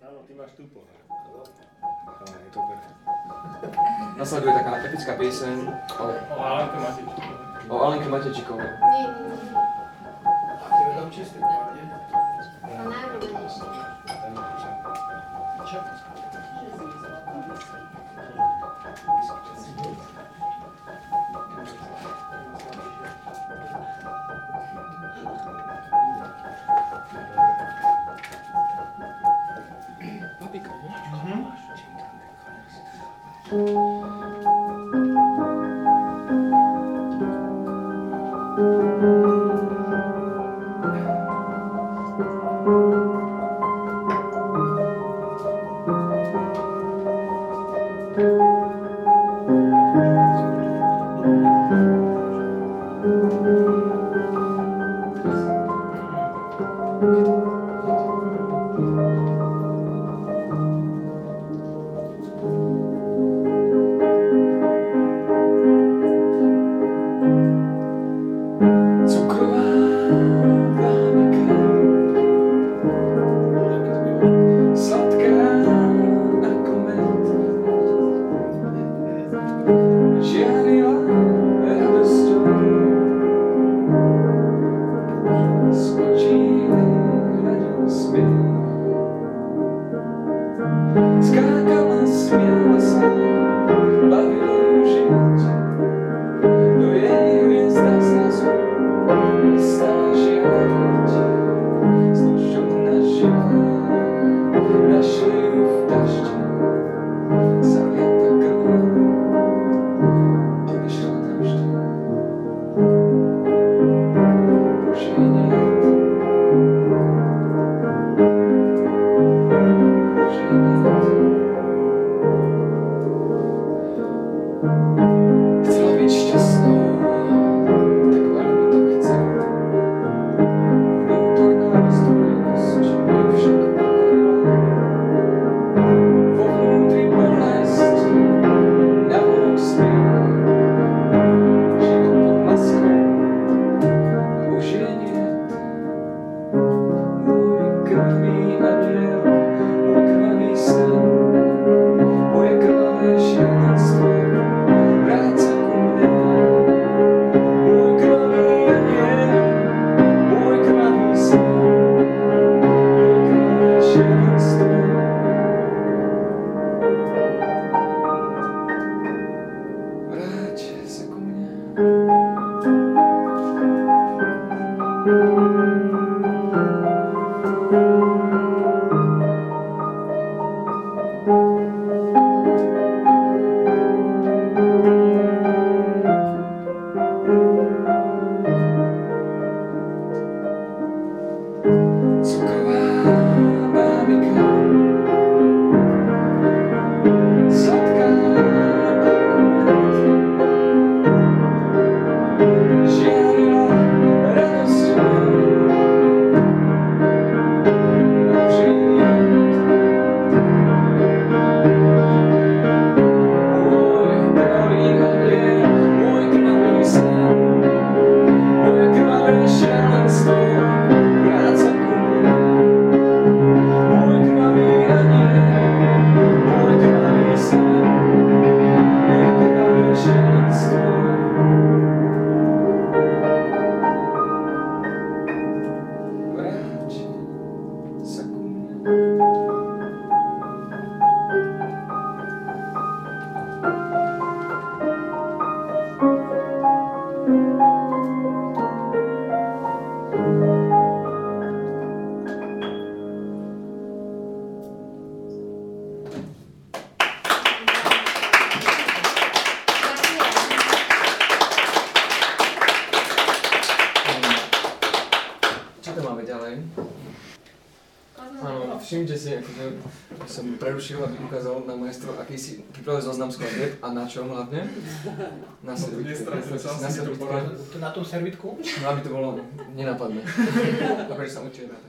Áno, ty máš tu pohľad. Ale je to perfektné. Nasleduje taká epická pieseň o, O Alenke Matičku. o Alenke Matečikovej. Nie, nie, nie. A ty je tam čistý nie? To najobľúbenejšie. Čo? dia. Čo to máme ďalej? Áno, všimte si, akože som prerušil, aby ukázal na majstro, aký si pripravil zoznam skladieb a na čom hlavne? Na servitke. Na servitke. To na tú servitku? No aby to bolo nenápadné. Dobre, že sa rád.